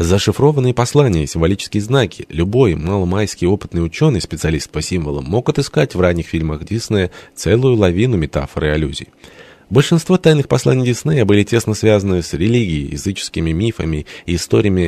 Зашифрованные послания, символические знаки. Любой маломайский опытный ученый, специалист по символам, мог отыскать в ранних фильмах Диснея целую лавину метафор и аллюзий. Большинство тайных посланий Диснея были тесно связаны с религией, языческими мифами и историями